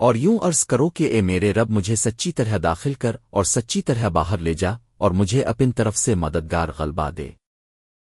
اور یوں عرض کرو کہ اے میرے رب مجھے سچی طرح داخل کر اور سچی طرح باہر لے جا اور مجھے اپن طرف سے مددگار غلبہ دے۔